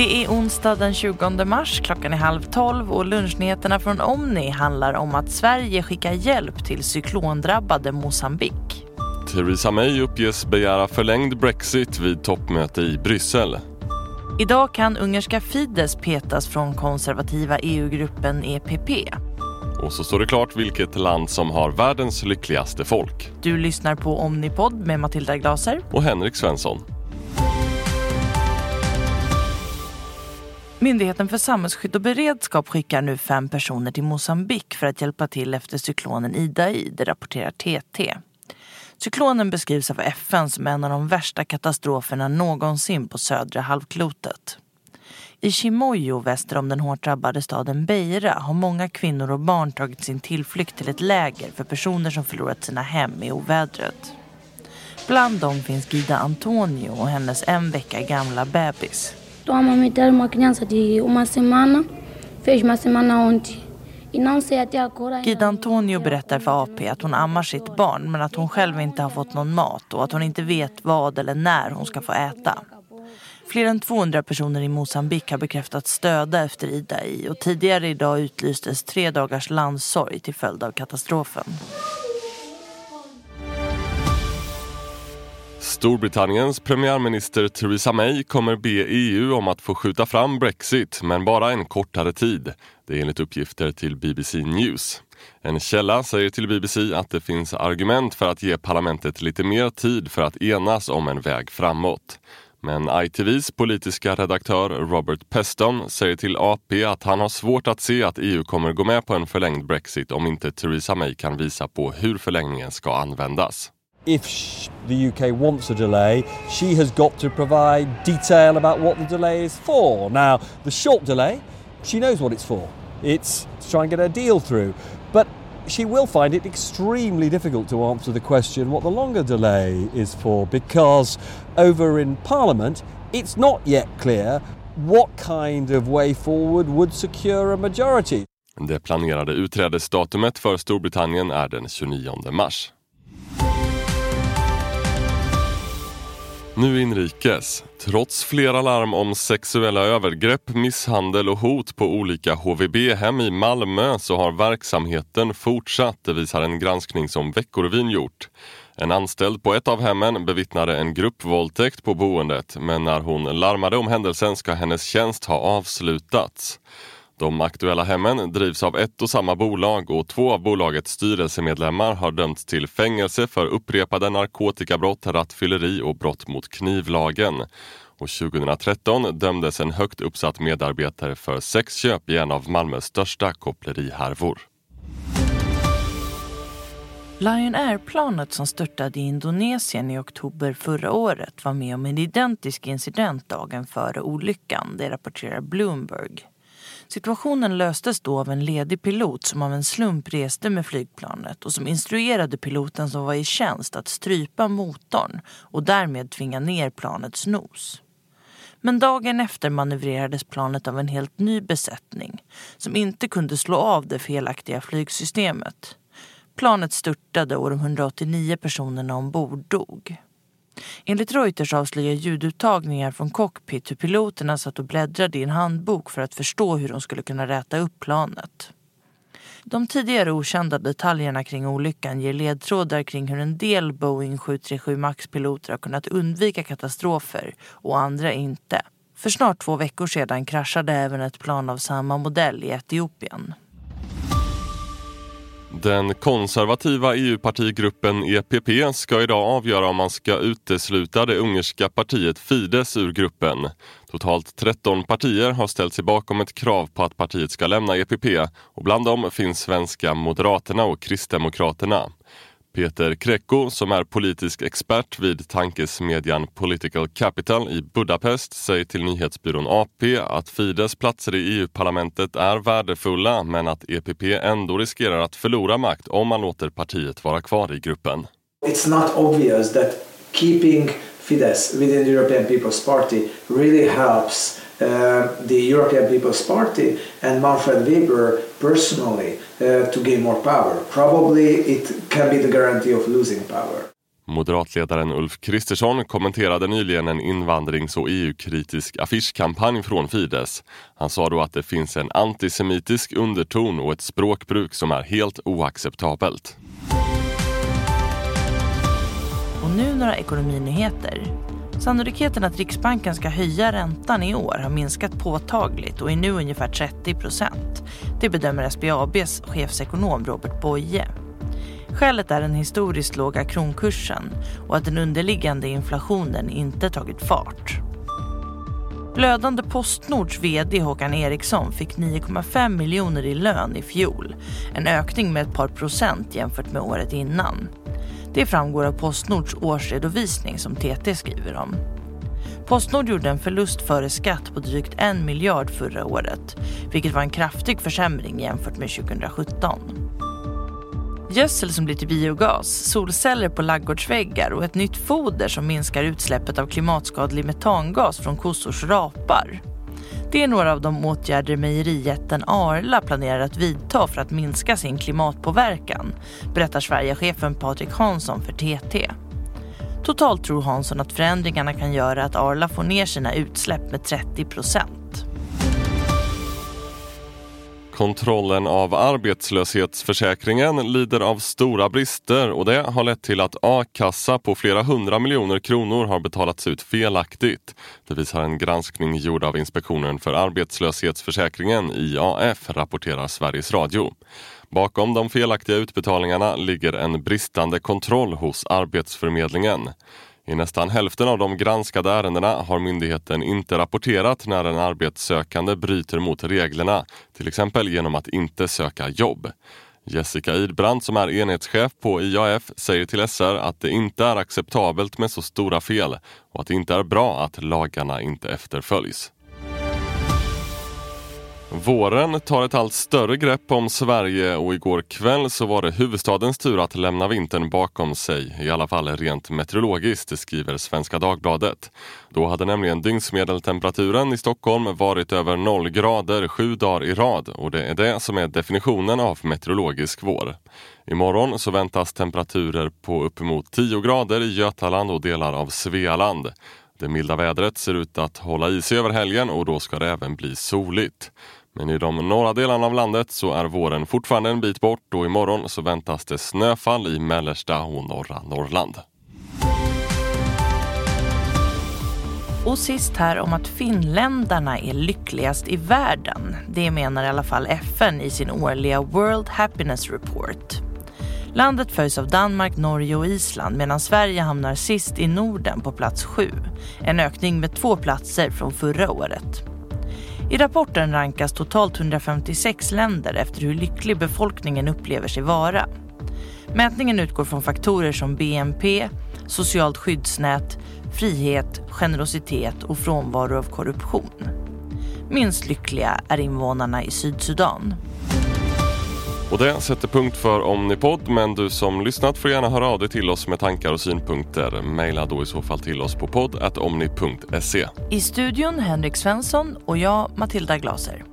Det är onsdag den 20 mars, klockan är halv tolv och lunchnyheterna från Omni handlar om att Sverige skickar hjälp till cyklondrabbade Mosambik. Theresa May uppges begära förlängd Brexit vid toppmöte i Bryssel. Idag kan ungerska Fidesz petas från konservativa EU-gruppen EPP. Och så står det klart vilket land som har världens lyckligaste folk. Du lyssnar på Omnipod med Matilda Glaser. Och Henrik Svensson. Myndigheten för samhällsskydd och beredskap skickar nu fem personer till Mosambik för att hjälpa till efter cyklonen Idai, det rapporterar TT. Cyklonen beskrivs av FN som en av de värsta katastroferna någonsin på södra halvklotet. I Chimoio väster om den hårt drabbade staden Beira har många kvinnor och barn tagit sin tillflykt till ett läger för personer som förlorat sina hem i ovädret. Bland dem finns Gida Antonio och hennes en vecka gamla bebis. Estou a amamentar uma criança de uma semana, fez uma semana ontem. Gida Antonio berättar för AP att hon ammar sitt barn men att hon själv inte har fått någon mat och att hon inte vet vad eller när hon ska få äta. Fler än 200 personer i Mosambik har bekräftat stöda efter Idai och tidigare idag utlystes tre dagars landssorg till följd av katastrofen. Storbritanniens premiärminister Theresa May kommer be EU om att få skjuta fram Brexit, men bara en kortare tid. Det är enligt uppgifter till BBC News. En källa säger till BBC att det finns argument för att ge parlamentet lite mer tid för att enas om en väg framåt. Men ITVs politiska redaktör Robert Peston säger till AP att han har svårt att se att EU kommer gå med på en förlängd Brexit om inte Theresa May kan visa på hur förlängningen ska användas. If the UK wants a delay, she has got to provide detail about what the delay is for. Now, the short delay, she knows what it's for. It's to try and get a deal through. But she will find it extremely difficult to answer the question what the longer delay is for because over in Parliament, it's not yet clear what kind of way forward would secure a majority. Det planerade utträdesdatumet för Storbritannien är den 29 mars. Nu inrikes. Trots flera larm om sexuella övergrepp, misshandel och hot på olika HVB-hem i Malmö så har verksamheten fortsatt, det visar en granskning som Veckorevyn gjort. En anställd på ett av hemmen bevittnade en gruppvåldtäkt på boendet men när hon larmade om händelsen ska hennes tjänst ha avslutats. De aktuella hemmen drivs av ett och samma bolag och två av bolagets styrelsemedlemmar har dömts till fängelse för upprepade narkotikabrott, rattfylleri och brott mot knivlagen. Och 2013 dömdes en högt uppsatt medarbetare för sexköp i en av Malmös största kopplerihärvor. Lion Air-planet som störtade i Indonesien i oktober förra året var med om en identisk incident dagen före olyckan, det rapporterar Bloomberg. Situationen löstes då av en ledig pilot som av en slump reste med flygplanet och som instruerade piloten som var i tjänst att strypa motorn och därmed tvinga ner planets nos. Men dagen efter manövrerades planet av en helt ny besättning som inte kunde slå av det felaktiga flygsystemet. Planet störtade och de 189 personerna ombord dog. Enligt Reuters avslöjar ljuduttagningar från cockpit hur piloterna satt och bläddrade i en handbok för att förstå hur de skulle kunna räta upp planet. De tidigare okända detaljerna kring olyckan ger ledtrådar kring hur en del Boeing 737 Max-piloter har kunnat undvika katastrofer och andra inte. För snart två veckor sedan kraschade även ett plan av samma modell i Etiopien. Den konservativa EU-partigruppen EPP ska idag avgöra om man ska utesluta det ungerska partiet Fidesz ur gruppen. Totalt 13 partier har ställt sig bakom ett krav på att partiet ska lämna EPP och bland dem finns svenska Moderaterna och Kristdemokraterna. Peter Krekko, som är politisk expert vid tankesmedjan Political Capital i Budapest, säger till nyhetsbyrån AP att Fides platser i EU-parlamentet är värdefulla men att EPP ändå riskerar att förlora makt om man låter partiet vara kvar i gruppen. It's not obvious that keeping Fidesz within the European People's Party really helps uh, the European People's Party and Manfred Weber personally uh, to gain more power. Probably it can be the guarantee of losing power. Moderatledaren Ulf Kristersson kommenterade nyligen en invandrings och EU-kritisk affischkampanj från Fides. Han sa då att det finns en antisemitisk underton och ett språkbruk som är helt oacceptabelt. Och nu några ekonominyheter. Sannolikheten att Riksbanken ska höja räntan i år har minskat påtagligt och är nu ungefär 30 procent. Det bedömer SBABs chefsekonom Robert Boye. Skälet är den historiskt låga kronkursen och att den underliggande inflationen inte tagit fart. Blödande Postnords VD Håkan Eriksson fick 9,5 miljoner i lön i fjol. En ökning med ett par procent jämfört med året innan. Det framgår av Postnords årsredovisning som TT skriver om. Postnord gjorde en förlust före skatt på drygt en miljard förra året, vilket var en kraftig försämring jämfört med 2017. Gödsel som blir till biogas, solceller på laggårdsväggar och ett nytt foder som minskar utsläppet av klimatskadlig metangas från kossors rapar. Det är några av de åtgärder mejerijätten Arla planerar att vidta för att minska sin klimatpåverkan, berättar Sverigechefen Patrik Hansson för TT. Totalt tror Hansson att förändringarna kan göra att Arla får ner sina utsläpp med 30 procent. Kontrollen av arbetslöshetsförsäkringen lider av stora brister och det har lett till att a-kassa på flera hundra miljoner kronor har betalats ut felaktigt. Det visar en granskning gjord av Inspektionen för arbetslöshetsförsäkringen, IAF, rapporterar Sveriges Radio. Bakom de felaktiga utbetalningarna ligger en bristande kontroll hos Arbetsförmedlingen. I nästan hälften av de granskade ärendena har myndigheten inte rapporterat när en arbetssökande bryter mot reglerna, till exempel genom att inte söka jobb. Jessica Idbrand som är enhetschef på IAF säger till SR att det inte är acceptabelt med så stora fel och att det inte är bra att lagarna inte efterföljs. Våren tar ett allt större grepp om Sverige och igår kväll så var det huvudstadens tur att lämna vintern bakom sig, i alla fall rent meteorologiskt, skriver Svenska Dagbladet. Då hade nämligen dygnsmedeltemperaturen i Stockholm varit över noll grader sju dagar i rad och det är det som är definitionen av meteorologisk vår. Imorgon så väntas temperaturer på uppemot 10 grader i Götaland och delar av Svealand. Det milda vädret ser ut att hålla i sig över helgen och då ska det även bli soligt. Men i de norra delarna av landet så är våren fortfarande en bit bort och imorgon så väntas det snöfall i mellersta och norra Norrland. Och sist här om att finländarna är lyckligast i världen. Det menar i alla fall FN i sin årliga World Happiness Report. Landet följs av Danmark, Norge och Island medan Sverige hamnar sist i Norden på plats sju. En ökning med två platser från förra året. I rapporten rankas totalt 156 länder efter hur lycklig befolkningen upplever sig vara. Mätningen utgår från faktorer som BNP, socialt skyddsnät, frihet, generositet och frånvaro av korruption. Minst lyckliga är invånarna i Sydsudan. Och det sätter punkt för Omnipod, men du som lyssnat får gärna höra av dig till oss med tankar och synpunkter. Maila då i så fall till oss på podd.omni.se. I studion Henrik Svensson och jag Matilda Glaser.